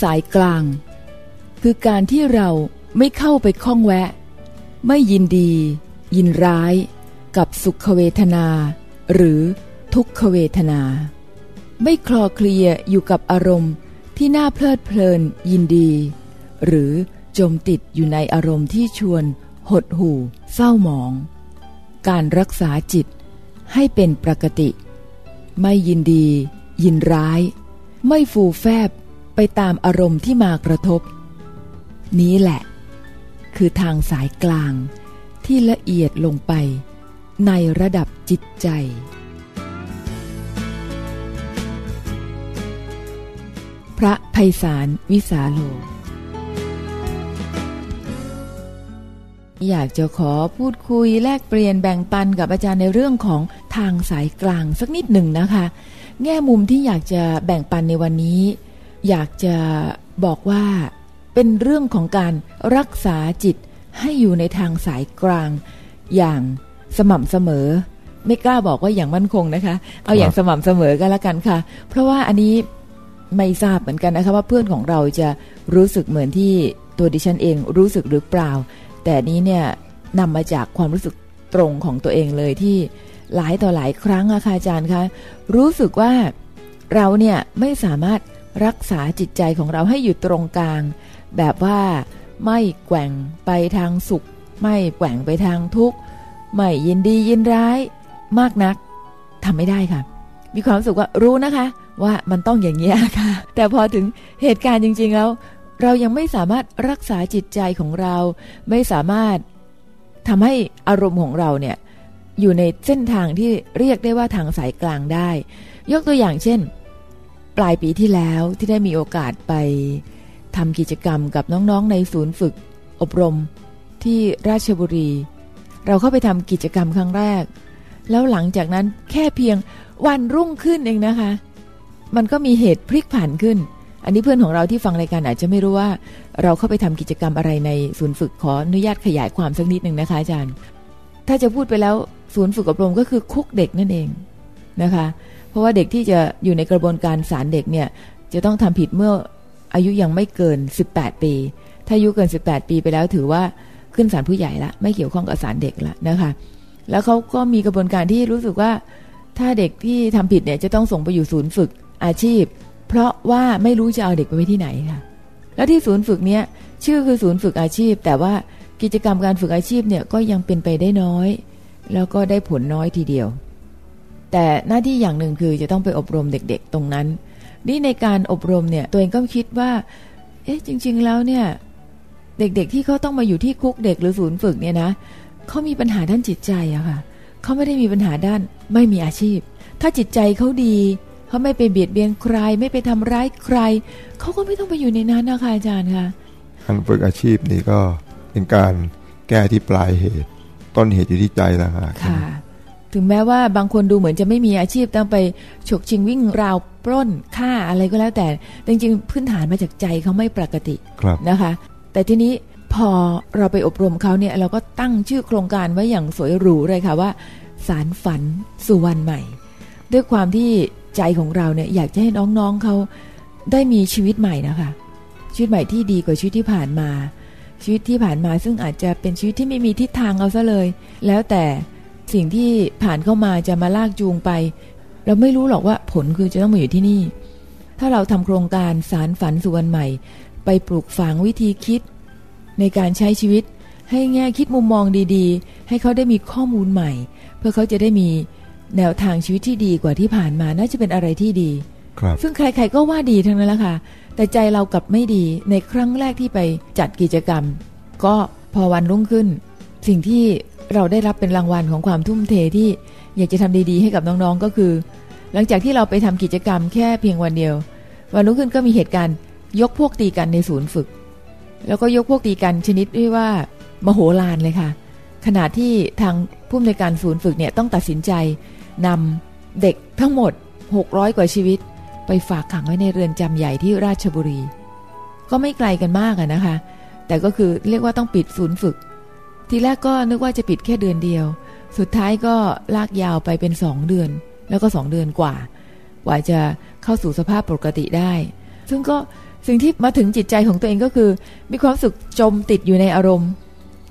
สายกลาง คือการที่เราไม่เข้าไปข้องแวะ ไม่ยินดี ยินร้าย กับสุขเวทนา หรือทุกขเวทนา ไม่คลอเคลียอยู่กับอารมณ์ที่น่าเพลิดเพลินยินดี หรือจมติดอยู่ในอารมณ์ที่ชวน หดหู่ เศร้าหมอง การรักษาจิตให้เป็นปกติ ไม่ยินดี ยินร้าย ไม่ฟูแฟบ ไปตามอารมณ์ที่มากระทบ นี้แหละ คือทางสายกลางที่ละเอียดลงไปในระดับจิตใจ พระภัยสารวิสาโล อยากจะขอพูดคุยแลกเปลี่ยนแบ่งปันกับอาจารย์ในเรื่องของทางสายกลางสักนิดหนึ่งนะคะ แง่มุมที่อยากจะแบ่งปันในวันนี้ อยากจะบอกว่าเป็นเรื่องของการรักษาจิตให้อยู่ในทางสายกลาง อย่างสม่ำเสมอ ไม่กล้าบอกว่าอย่างมั่นคงนะคะ เอาอย่างสม่ำเสมอก็แล้วกันค่ะ เพราะว่าอันนี้ไม่ทราบเหมือนกันนะคะว่าเพื่อนของเราจะรู้สึกเหมือนที่ตัวดิฉันเองรู้สึกหรือเปล่า แต่นี้เนี่ยนำมาจากความรู้สึกตรงของตัวเองเลยที่หลายต่อหลายครั้งอะค่ะอาจารย์คะรู้สึกว่าเราเนี่ยไม่สามารถ รักษาจิตใจของเราให้อยู่ตรงกลาง แบบว่าไม่แกว่งไปทางสุข ไม่แกว่งไปทางทุกข์ ไม่ยินดียินร้าย มากนักทำไม่ได้ค่ะ มีความรู้สึกว่ารู้นะคะ ว่ามันต้องอย่างนี้ค่ะ แต่พอถึงเหตุการณ์จริง ๆ แล้ว เรายังไม่สามารถรักษาจิตใจของเรา ไม่สามารถทำให้อารมณ์ของเราเนี่ยอยู่ในเส้นทางที่เรียกได้ว่าทางสายกลางได้ ยกตัวอย่างเช่น ปลายปีที่แล้วที่ได้มีโอกาสไปทำกิจกรรมกับน้องๆในศูนย์ฝึก อบรมที่ราชบุรี เราเข้าไปทำกิจกรรมครั้งแรก แล้วหลังจากนั้นแค่เพียงวันรุ่งขึ้นเองนะคะ มันก็มีเหตุพลิกผันขึ้น อันนี้เพื่อนของเราที่ฟังรายการอาจจะไม่รู้ว่า เราเข้าไปทำกิจกรรมอะไรในศูนย์ฝึกขออนุญาตขยายความสักนิดหนึ่งนะคะอาจารย์ ถ้าจะพูดไปแล้วศูนย์ฝึกอบรมก็คือคุกเด็กนั่นเอง นะคะ เพราะว่าเด็กที่จะอยู่ในกระบวนการสารเด็กเนี่ยจะต้องทำผิดเมื่ออายุยังไม่เกิน 18 ปี ถ้าอายุเกิน 18 ปีไปแล้วถือว่าขึ้นศาลผู้ใหญ่ละไม่เกี่ยวข้องกับศาลเด็กละนะคะ แล้วเขาก็มีกระบวนการที่รู้สึกว่าถ้าเด็กที่ทำผิดเนี่ยจะต้องส่งไปอยู่ศูนย์ฝึกอาชีพ เพราะว่าไม่รู้จะเอาเด็กไปไว้ที่ไหนค่ะ แล้วที่ศูนย์ฝึกเนี้ยชื่อคือศูนย์ฝึกอาชีพ แต่ว่ากิจกรรมการฝึกอาชีพเนี่ยก็ยังเป็นไปได้น้อย แล้วก็ได้ผลน้อยทีเดียว แต่หน้าที่อย่างหนึ่งคือจะต้องไปอบรมเด็กๆ ตรงนั้น นี่ในการอบรมเนี่ยตัวเองก็คิดว่า เอ๊ะจริง ๆ แล้วเนี่ยเด็กๆที่เขาต้องมาอยู่ที่คุกเด็กหรือศูนย์ฝึกเนี่ยนะเขามีปัญหาด้านจิตใจอะค่ะเขาไม่ได้มีปัญหาด้านไม่มีอาชีพ ถ้าจิตใจเขาดีเขาไม่ไปเบียดเบียนใคร ไม่ไปทำร้ายใครเขาก็ไม่ต้องไปอยู่ในนั้นนะคะอาจารย์ค่ะการฝึกอาชีพนี่ก็เป็นการแก้ที่ปลายเหตุ ต้นเหตุอยู่ที่ใจนะฮะค่ะ ถึงแม้ว่าบางคนดูเหมือนจะไม่มีอาชีพต้องไปฉกชิงวิ่งราวปล้นฆ่าอะไรก็แล้วแต่ จริงๆ พื้นฐานมาจากใจเขาไม่ปกติครับนะคะ แต่ทีนี้พอเราไปอบรมเขาเนี่ยเราก็ตั้งชื่อโครงการไว้อย่างสวยหรูเลยค่ะว่า สารฝันสู่วันใหม่ ด้วยความที่ใจของเราเนี่ยอยากจะให้น้องๆเขาได้มีชีวิตใหม่นะคะ ชีวิตใหม่ที่ดีกว่าชีวิตที่ผ่านมา ชีวิตที่ผ่านมาซึ่งอาจจะเป็นชีวิตที่ไม่มีทิศทางเอาซะเลย แล้วแต่ สิ่งที่ผ่านเข้ามาจะมาลากจูงไป เราไม่รู้หรอกว่าผลคือจะต้องมาอยู่ที่นี่ ถ้าเราทำโครงการสารฝันสู่วันใหม่ ไปปลูกฝังวิธีคิด ในการใช้ชีวิต ให้แง่คิดมุมมองดีๆ ให้เขาได้มีข้อมูลใหม่ เพื่อเขาจะได้มีแนวทางชีวิตที่ดีกว่าที่ผ่านมาน่าจะเป็นอะไรที่ดีครับซึ่งใครๆก็ว่าดีทั้งนั้นแหละค่ะ แต่ใจเรากลับไม่ดีในครั้งแรกที่ไปจัดกิจกรรม ก็พอวันรุ่งขึ้น สิ่งที่เราได้รับเป็นรางวัลของความทุ่มเทที่อยากจะทำดีๆ ให้กับน้องๆก็คือ หลังจากที่เราไปทำกิจกรรมแค่เพียงวันเดียว วันรุ่งขึ้นก็มีเหตุการณ์ยกพวกตีกันในศูนย์ฝึก แล้วก็ยกพวกตีกันชนิดที่ว่ามโหฬารเลยค่ะ ขณะที่ทางผู้อำนวยการศูนย์ฝึกเนี่ยต้องตัดสินใจนำเด็กทั้งหมด 600 กว่าชีวิต ไปฝากขังไว้ในเรือนจำใหญ่ที่ราชบุรี ก็ไม่ไกลกันมากอะนะคะ แต่ก็คือเรียกว่าต้องปิดศูนย์ฝึก ทีแรกก็นึกว่าจะปิดแค่เดือนเดียว สุดท้ายก็ลากยาวไปเป็นสองเดือน แล้วก็สองเดือนกว่า กว่าจะเข้าสู่สภาพปกติได้ ซึ่งก็สิ่งที่มาถึงจิตใจของตัวเองก็คือ มีความสุขจมติดอยู่ในอารมณ์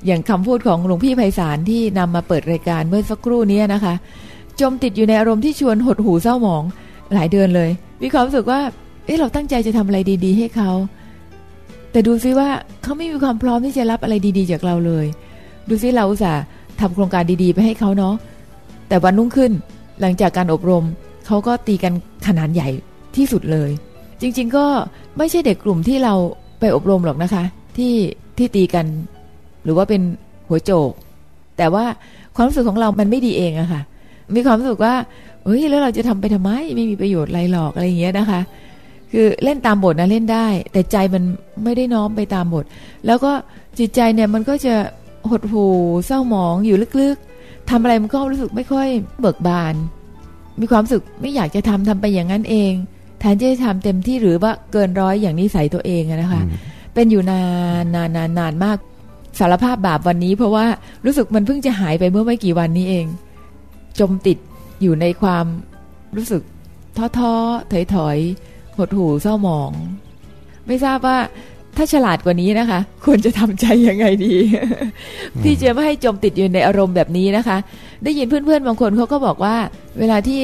อย่างคำพูดของหลวงพี่ไพศาลที่นำมาเปิดรายการเมื่อสักครู่นี้นะคะ จมติดอยู่ในอารมณ์ที่ชวนหดหูเศร้าหมองหลายเดือนเลย มีความรู้สึกว่า เอ๊ะเราตั้งใจจะทำอะไรดี ๆ ให้เขา แต่ดูซิว่าเขาไม่มีความพร้อมที่จะรับอะไรดี ๆ จากเราเลย ดูซิเราอุตส่าห์ทำโครงการดีๆ ไปให้เขาเนาะแต่วันนุ่งขึ้นหลังจากการอบรมเขาก็ตีกันขนาดใหญ่ที่สุดเลย จริงๆก็ไม่ใช่เด็กกลุ่มที่เราไปอบรมหรอกนะคะ ที่ที่ตีกัน หรือว่าเป็นหัวโจก แต่ว่าความรู้สึกของเรามันไม่ดีเองอะค่ะ มีความรู้สึกว่าเฮ้ยแล้วเราจะทำไปทำไมไม่มีประโยชน์อะไรหรอกอะไรอย่างเงี้ยนะคะ คือเล่นตามบทนะเล่นได้ แต่ใจมันไม่ได้น้อมไปตามบท แล้วก็จิตใจเนี่ยมันก็จะ หดหูเศร้าหมองอยู่ลึกๆทำอะไรมันก็รู้สึกไม่ค่อยเบิกบาน มีความรู้สึกไม่อยากจะทำทำไปอย่างนั้นเอง แทนที่จะทำเต็มที่หรือว่าเกินร้อยอย่างนิสัยตัวเองอะนะคะ เป็นอยู่นานนานนานนานมากสารภาพบาปวันนี้ เพราะว่ารู้สึกมันเพิ่งจะหายไปเมื่อไม่กี่วันนี้เอง จมติดอยู่ในความรู้สึกท้อท้อถอยถอยหดหูเศร้าหมอง ไม่ทราบว่า ถ้าฉลาดกว่านี้นะคะ ควรจะทำใจยังไงดี ที่จะไม่ให้จมติดอยู่ในอารมณ์แบบนี้นะคะ ได้ยินเพื่อนๆบางคนเขาก็บอกว่า เวลาที่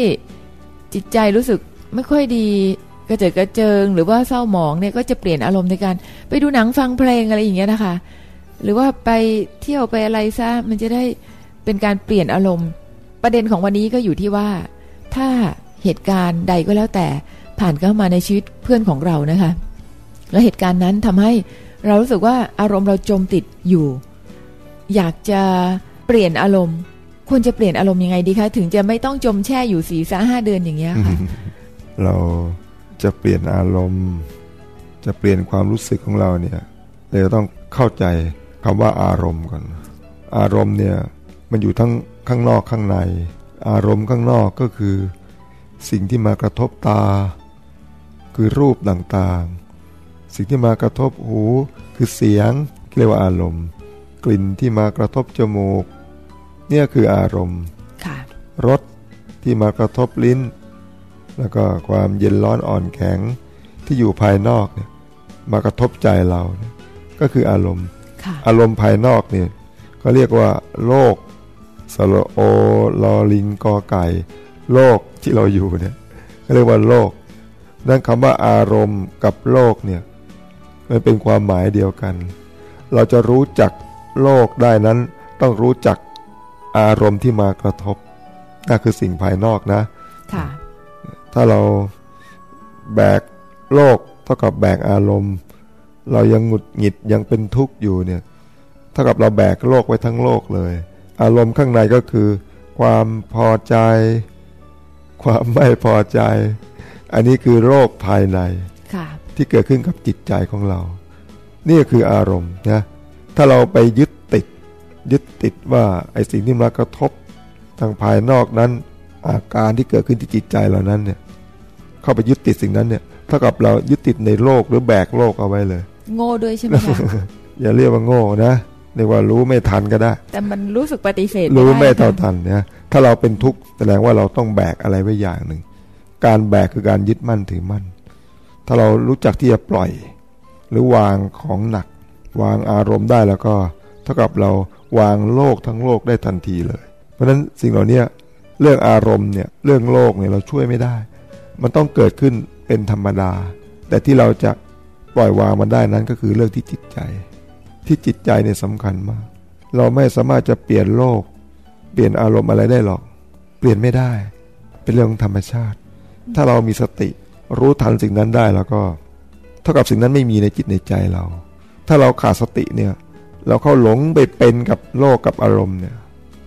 จิตใจรู้สึกไม่ค่อยดีกระเจิดกระเจิง หรือว่าเศร้าหมองเนี่ยก็จะเปลี่ยนอารมณ์ในการ ไปดูหนังฟังเพลงอะไรอย่างเงี้ยนะคะ หรือว่าไปเที่ยวไปอะไรซะมันจะได้เป็นการเปลี่ยนอารมณ์ ประเด็นของวันนี้ก็อยู่ที่ว่า ถ้าเหตุการณ์ใดก็แล้วแต่ผ่านเข้ามาในชีวิตเพื่อนของเรานะคะ แล้วเหตุการณ์นั้นทำให้เรารู้สึกว่าอารมณ์เราจมติดอยู่ อยากจะเปลี่ยนอารมณ์ ควรจะเปลี่ยนอารมณ์ยังไงดีคะ ถึงจะไม่ต้องจมแช่อยู่สี่สห้าเดือนอย่างเงี้ยค่ะ เราจะเปลี่ยนอารมณ์ จะเปลี่ยนความรู้สึกของเราเนี่ยเราต้องเข้าใจคำว่าอารมณ์ก่อน อารมณ์เนี่ยมันอยู่ทั้งข้างนอกข้างใน อารมณ์ข้างนอกก็คือ สิ่งที่มากระทบตา คือรูปต่างๆ สิ่งที่มากระทบหู คือเสียงเรียกว่าอารมณ์ กลิ่นที่มากระทบจมูก เนี่ยคืออารมณ์ค่ะรสที่มากระทบลิ้น แล้วก็ความเย็นร้อนอ่อนแข็งที่อยู่ภายนอกเนี่ยมากระทบใจเราเนี่ยก็คืออารมณ์ค่ะอารมณ์ภายนอกเนี่ยก็เรียกว่าโลกสระโอลอลิงกอไก่ โลกที่เราอยู่เนี่ยก็เรียกว่าโลก นั่นคำว่าอารมณ์กับโลกเนี่ย มันเป็นความหมายเดียวกัน เราจะรู้จักโลกได้นั้น ต้องรู้จักอารมณ์ที่มากระทบนั่นคือสิ่งภายนอกนะค่ะถ้าเราแบกโลกเท่ากับแบกอารมณ์ เรายังหงุดหงิดยังเป็นทุกข์อยู่เนี่ยเท่ากับเราแบกโลกไว้ทั้งโลกเลย อารมณ์ข้างในก็คือ ความพอใจ ความไม่พอใจ อันนี้คือโรคภายในค่ะ ที่เกิดขึ้นกับจิตใจของเรา นี่คืออารมณ์นะถ้าเราไปยึดติด ยึดติดว่าไอ้สิ่งที่มากระทบทางภายนอกนั้นอาการที่เกิดขึ้นที่จิตใจเรานั้นเนี่ยเข้าไปยึดติดสิ่งนั้นเนี่ยเท่ากับเรายึดติดในโลกหรือแบกโลกเอาไว้เลย โง่ด้วยใช่ไหมคะอย่าเรียกว่าโง่นะเรียกว่ารู้ไม่ทันก็ได้ แต่มันรู้สึกปฏิเสธรู้ไม่ด้เท่าค่ะทันเนี่ยถ้าเราเป็นทุกข์แสดงว่าเราต้องแบกอะไรไว้อย่างหนึ่งการแบกคือการยึดมั่นถือมั่น ถ้าเรารู้จักที่จะปล่อย หรือวางของหนัก วางอารมณ์ได้แล้วก็เท่ากับเราวางโลกทั้งโลกได้ทันทีเลย เพราะฉะนั้นสิ่งเหล่านี้เรื่องอารมณ์เนี่ยเรื่องโลกเนี่ยเราช่วยไม่ได้ มันต้องเกิดขึ้นเป็นธรรมดา แต่ที่เราจะปล่อยวางมันได้นั้นก็คือเรื่องที่จิตใจ ที่จิตใจเนี่ยสำคัญมาก เราไม่สามารถจะเปลี่ยนโลก เปลี่ยนอารมณ์อะไรได้หรอก เปลี่ยนไม่ได้ เป็นเรื่องของธรรมชาติ ถ้าเรามีสติ รู้ทันสิ่งนั้นได้แล้วก็ เท่ากับสิ่งนั้นไม่มีในจิตในใจเรา ถ้าเราขาดสติเนี่ย เราเข้าหลงไปเป็นกับโลกกับอารมณ์เนี่ย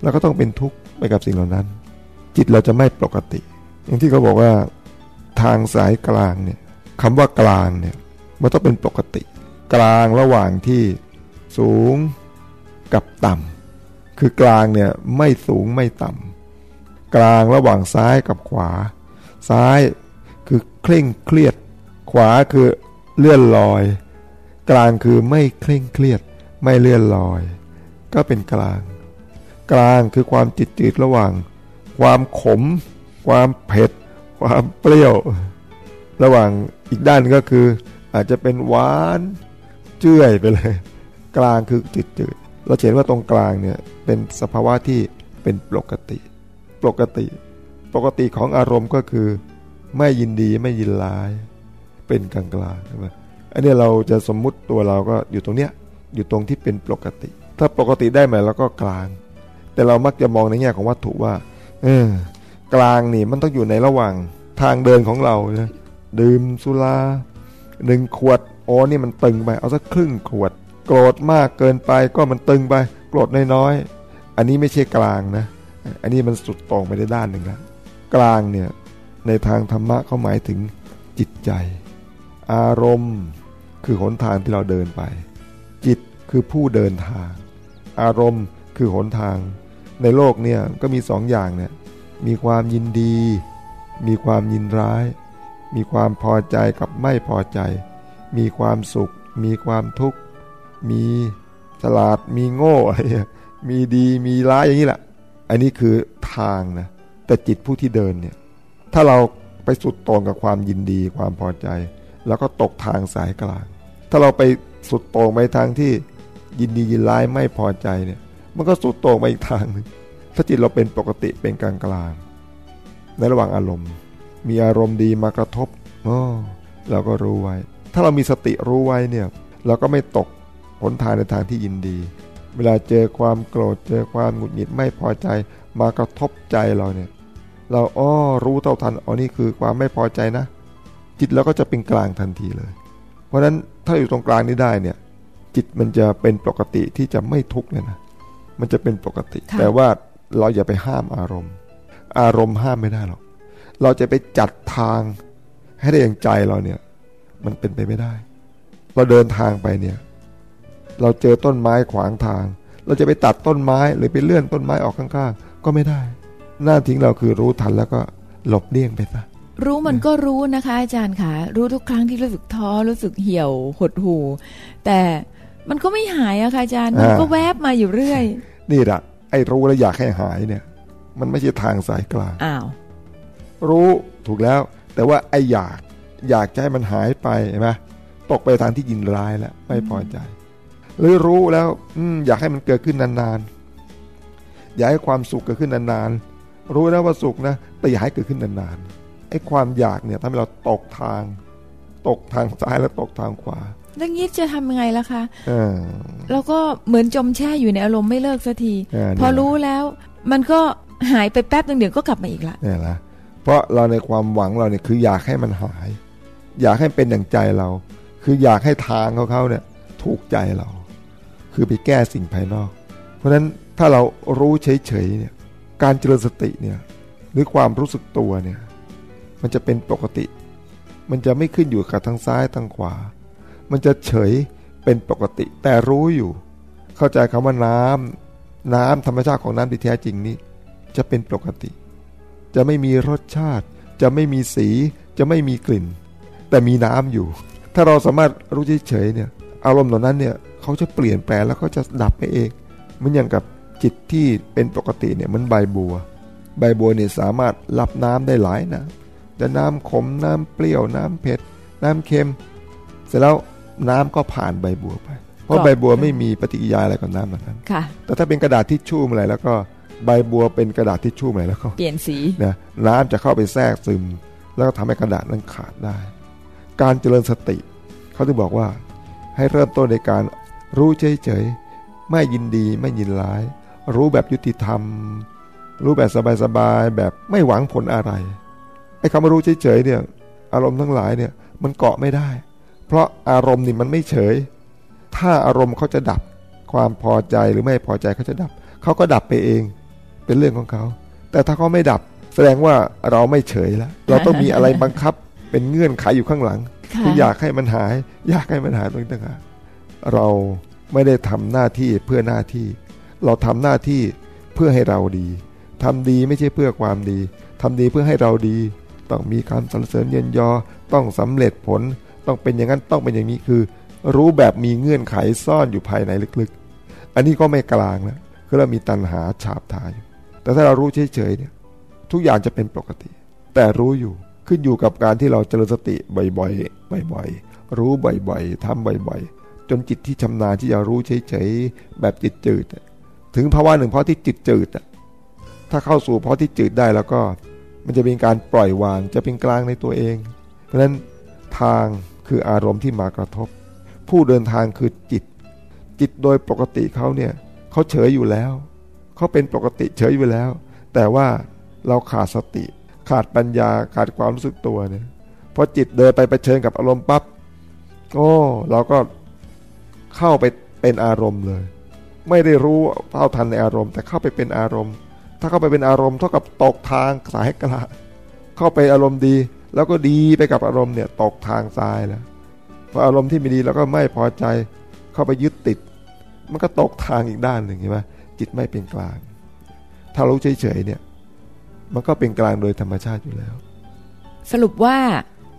เราก็ต้องเป็นทุกข์ไปกับสิ่งเหล่านั้น จิตเราจะไม่ปกติ อย่างที่เขาบอกว่าทางสายกลางเนี่ยคำว่ากลางเนี่ยมันต้องเป็นปกติ กลางระหว่างที่สูงกับต่ำคือกลางเนี่ยไม่สูงไม่ต่ำกลางระหว่างซ้ายกับขวา ซ้าย คือเคร่งเครียด ขวาคือเลื่อนลอย กลางคือไม่เคร่งเครียด ไม่เลื่อนลอย ก็เป็นกลาง กลางคือความจิตจืดระหว่าง ความขม ความเผ็ด ความเปรี้ยว ระหว่างอีกด้านก็คือ อาจจะเป็นหวานเจื่อยไปเลย กลางคือจืดจืดเราเห็นว่าตรงกลางเนี่ยเป็นสภาวะที่เป็นปกติ ปกติ ปกติของอารมณ์ก็คือ ไม่ยินดีไม่ยินร้าย เป็นกลางกลางใช่ไหมอันนี้เราจะสมมุติตัวเราก็อยู่ตรงเนี้ยอยู่ตรงที่เป็นปกติ ถ้าปกติได้ไหมเราก็กลาง แต่เรามักจะมองในแง่ของวัตถุว่า เออกลางนี่มันต้องอยู่ในระหว่างทางเดินของเรานะดื่มสุราหนึ่งขวดโอ้นี่มันตึงไป เอาสักครึ่งขวด โกรธมากเกินไปก็มันตึงไป โกรธน้อยๆอันนี้ไม่ใช่กลางนะ อันนี้มันสุดตรงไปได้ด้านหนึ่งแล้วกลางเนี่ย ในทางธรรมะเขาหมายถึงจิตใจ อารมณ์คือหนทางที่เราเดินไป จิตคือผู้เดินทาง อารมณ์คือหนทาง ในโลกเนี่ยก็มีสองอย่างเนี่ยมีความยินดี มีความยินร้าย มีความพอใจกับไม่พอใจ มีความสุข มีความทุกข์ มีฉลาด มีโง่อะไรมีดี มีร้ายอย่างนี้แหละ อันนี้คือทางนะ แต่จิตผู้ที่เดินเนี่ย ถ้าเราไปสุดตรงกับความยินดีความพอใจ แล้วก็ตกทางสายกลาง ถ้าเราไปสุดตรงไปทางที่ยินดียินร้ายไม่พอใจเนี่ย มันก็สุดตรงไปอีกทางหนึ่งถ้าจิตเราเป็นปกติเป็นกลางกลางในระหว่างอารมณ์ มีอารมณ์ดีมากระทบอ๋อเราก็รู้ไว้ ถ้าเรามีสติรู้ไว้เนี่ย เราก็ไม่ตกผลทางในทางที่ยินดี เวลาเจอความโกรธเจอความหงุดหงิดไม่พอใจ มากระทบใจเราเนี่ย เราอ้อรู้เท่าทันอ๋อนี่คือความไม่พอใจนะ จิตเราก็จะเป็นกลางทันทีเลย เพราะฉะนั้นถ้าอยู่ตรงกลางนี้ได้เนี่ย จิตมันจะเป็นปกติที่จะไม่ทุกข์เลยนะมันจะเป็นปกติ แต่ว่าเราอย่าไปห้ามอารมณ์ อารมณ์ห้ามไม่ได้หรอกเราจะไปจัดทางให้ได้อย่างใจเราเนี่ย มันเป็นไปไม่ได้ เราเดินทางไปเนี่ย เราเจอต้นไม้ขวางทาง เราจะไปตัดต้นไม้หรือไปเลื่อนต้นไม้ออกข้างๆ ก็ไม่ได้ หน้าทิ้งเราคือรู้ทันแล้วก็หลบเลี่ยงไปซะรู้มันก็รู้นะคะ อาจารย์ค่ะ รู้ทุกครั้งที่รู้สึกท้อรู้สึกเหี่ยวหดหู่แต่มันก็ไม่หายอะค่ะอาจารย์มันก็แวบมาอยู่เรื่อย นี่แหละไอ้รู้แล้วอยากให้หายเนี่ย มันไม่ใช่ทางสายกลางอ้าวรู้ถูกแล้ว แต่ว่าไอ้อยากอยากจะให้มันหายไปเห็นไหมตกไปทางที่ยินร้ายแล้วไม่พอใจ หรือรู้แล้ว อืมอยากให้มันเกิดขึ้นนานๆอยากให้ความสุขเกิดขึ้นนานๆ รู้แล้วว่าสุขนะแต่อยากให้เกิดขึ้นนานๆไอ้ความอยากเนี่ยทำให้เราตกทาง ตกทางซ้ายแล้วตกทางขวาแล้วงี้จะทำยังไงล่ะคะเออเราก็เหมือนจมแช่อยู่ในอารมณ์ไม่เลิกสักทีเออพอรู้แล้วมันก็หายไปแป๊บหนึ่งเดี๋ยวก็กลับมาอีกละเนี่ยนะเพราะเราในความหวังเราเนี่ยคืออยากให้มันหาย อยากให้เป็นอย่างใจเรา คืออยากให้ทางเขาเขาเนี่ยถูกใจเรา คือไปแก้สิ่งภายนอก เพราะฉะนั้นถ้าเรารู้เฉยๆเนี่ย การเจริญสติเนี่ยหรือความรู้สึกตัวเนี่ยมันจะเป็นปกติ มันจะไม่ขึ้นอยู่กับทางซ้ายทางขวา มันจะเฉยเป็นปกติ แต่รู้อยู่ เข้าใจคำว่าน้ำน้ำธรรมชาติของน้ำที่แท้จริงนี้ จะเป็นปกติ จะไม่มีรสชาติ จะไม่มีสี จะไม่มีกลิ่น แต่มีน้ำอยู่ ถ้าเราสามารถรู้เฉยๆเนี่ยอารมณ์เหล่านั้นเนี่ยเขาจะเปลี่ยนแปลงแล้วก็จะดับไปเองเหมันอย่างกับ จิตที่เป็นปกติเนี่ยเหมันใบบัว ใบบัวเนี่ยสามารถรับน้ำได้หลายนะจะน้ำขมน้ำเปรี้ยวน้ำเผ็ด น้ำเค็ม เสร็จแล้วน้ำก็ผ่านใบบัวไป เพราะใบบัวไม่มีปฏิกิริยาอะไรกับน้ำเหล่านั้นค่ะแต่ถ้าเป็นกระดาษทิชชู่เมื่อไหร่แล้วก็ใบบัวเป็นกระดาษทิชชู่เมื่อไหร่แล้วก็เปลี่ยนสีนะน้ำจะเข้าไปแทรกซึม แล้วก็ทำให้กระดาษนั้นขาดได้ การเจริญสติ เขาถึงบอกว่า ให้เริ่มต้นในการรู้เฉยๆไม่ยินดีไม่ยินร้าย รู้แบบยุติธรรม รู้แบบสบายๆแบบไม่หวังผลอะไรไอ้คำว่ารู้เฉยๆเนี่ย อารมณ์ทั้งหลายเนี่ยมันเกาะไม่ได้ เพราะอารมณ์นี่มันไม่เฉย ถ้าอารมณ์เขาจะดับ ความพอใจหรือไม่พอใจเขาจะดับ เขาก็ดับไปเอง เป็นเรื่องของเขา แต่ถ้าเขาไม่ดับ แสดงว่าเราไม่เฉยแล้ว เราต้องมีอะไรบังคับเป็นเงื่อนไขอยู่ข้างหลังค่ะคืออยากให้มันหาย อยากให้มันหายตรงนี้ต่างหากเราไม่ได้ทำหน้าที่เพื่อหน้าที่ เราทำหน้าที่เพื่อให้เราดีทำดีไม่ใช่เพื่อความดีทำดีเพื่อให้เราดี ต้องมีการสรรเสริญเยินยอ ต้องสำเร็จผล ต้องเป็นอย่างนั้นต้องเป็นอย่างนี้คือ รู้แบบมีเงื่อนไขซ่อนอยู่ภายในลึกๆ อันนี้ก็ไม่กลางแล้วคือเรามีตัณหาฉาบทายแต่ถ้าเรารู้เฉยๆเนี่ยทุกอย่างจะเป็นปกติ แต่รู้อยู่ขึ้นอยู่กับการที่เราเจริญสติบ่อยๆบ่อยรู้บ่อยๆทำบ่อยๆ จนจิตที่ชำนาญที่จะรู้เฉยๆแบบจิตจืด ถึงภาวะหนึ่งเพราะที่จิตจืดถ้าเข้าสู่เพราะที่จืดได้แล้วก็ มันจะเป็นการปล่อยวางจะเป็นกลางในตัวเอง เพราะฉะนั้นทางคืออารมณ์ที่มากระทบ ผู้เดินทางคือจิต จิตโดยปกติเขาเนี่ยเขาเฉยอยู่แล้วเขาเป็นปกติเฉยอยู่แล้ว แต่ว่าเราขาดสติ ขาดปัญญาขาดความรู้สึกตัวเนี่ยพอจิตเดินไปไปเชิญกับอารมณ์ปับ๊บโอ้เราก็เข้าไปเป็นอารมณ์เลย ไม่ได้รู้เท่าทันในอารมณ์ แต่เข้าไปเป็นอารมณ์ ถ้าเข้าไปเป็นอารมณ์เท่ากับตกทางสายกระเข้าไปอารมณ์ดี แล้วก็ดีไปกับอารมณ์เนี่ยตกทางทรายแล้วพออารมณ์ที่ไม่ดีแล้วก็ไม่พอใจ เข้าไปยึดติด มันก็ตกทางอีกด้านหนึ่งใช่ไหมจิตไม่เป็นกลาง ถ้ารู้เฉยๆเนี่ย มันก็เป็นกลางโดยธรรมชาติอยู่แล้ว สรุปว่า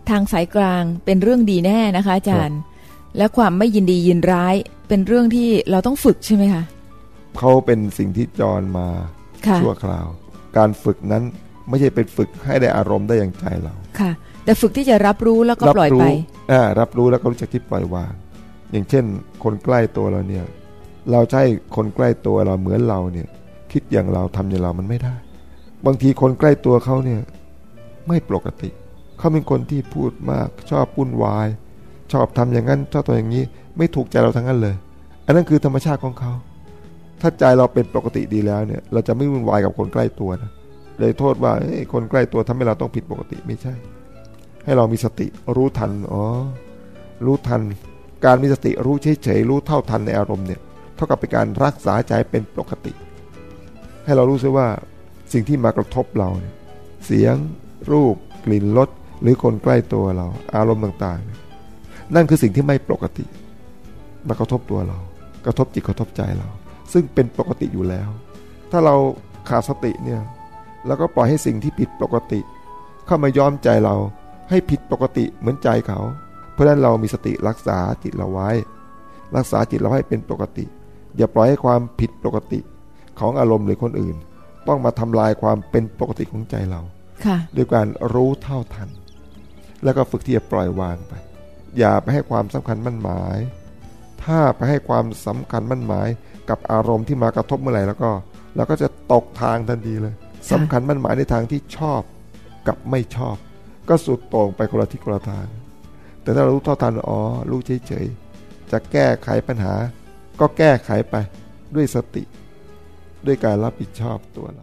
ทางสายกลางเป็นเรื่องดีแน่นะคะ อาจารย์ และความไม่ยินดียินร้ายเป็นเรื่องที่เราต้องฝึกใช่ไหมคะเขาเป็นสิ่งที่จรมาชั่วคราว การฝึกนั้นไม่ใช่เป็นฝึกให้ได้อารมณ์ได้อย่างใจเราค่ะ แต่ฝึกที่จะรับรู้แล้วก็ปล่อยไปอ่ารับรู้แล้วก็รู้จักที่ปล่อยวาง อย่างเช่น คนใกล้ตัวเราเนี่ย เราใช้คนใกล้ตัวเราเหมือนเราเนี่ย คิดอย่างเราทำอย่างเรามันไม่ได้ บางทีคนใกล้ตัวเขาเนี่ย ไม่ปกติ เขาเป็นคนที่พูดมากชอบปุ้นวาย ชอบทำอย่างนั้นชอบตัวอย่างนี้ ไม่ถูกใจเราทั้งนั้นเลย อันนั้นคือธรรมชาติของเขา ถ้าใจเราเป็นปกติดีแล้วเนี่ย เราจะไม่วุ่นวายกับคนใกล้ตัวนะเลยโทษว่าคนใกล้ตัวทำให้เราต้องผิดปกติไม่ใช่ ให้เรามีสติรู้ทันอ๋อรู้ทัน การมีสติรู้เฉยๆรู้เท่าทันในอารมณ์เนี่ยเท่ากับเป็นการรักษาใจเป็นปกติ ให้เรารู้ซิว่าสิ่งที่มากระทบเราเนี่ยเสียง รูป กลิ่นรสหรือคนใกล้ตัวเรา อารมณ์ต่างๆ นั่นคือสิ่งที่ไม่ปกติมากระทบตัวเรา กระทบจิตกระทบใจเรา ซึ่งเป็นปกติอยู่แล้ว ถ้าเราขาดสติเนี่ยเราก็ปล่อยให้สิ่งที่ผิดปกติ เข้ามาย้อมใจเราให้ผิดปกติเหมือนใจเขา เพราะฉะนั้นเรามีสติรักษาจิตเราไว้ รักษาจิตเราให้เป็นปกติ อย่าปล่อยให้ความผิดปกติของอารมณ์หรือคนอื่น ต้องมาทำลายความเป็นปกติของใจเราด้วยการรู้เท่าทัน แล้วก็ฝึกที่จะปล่อยวางไป อย่าไปให้ความสำคัญมั่นหมาย ถ้าไปให้ความสำคัญมั่นหมายกับอารมณ์ที่มากระทบเมื่อไหร่แล้วก็เราก็จะตกทางทันทีเลยสำคัญมั่นหมายในทางที่ชอบกับไม่ชอบ ก็สุดโต่งไปคนละทิศคนละทาง แต่ถ้าเรารู้เท่าทันอ๋อรู้เฉยๆจะแก้ไขปัญหา ก็แก้ไขไปด้วยสติ ด้วยการรับผิดชอบตัวเรา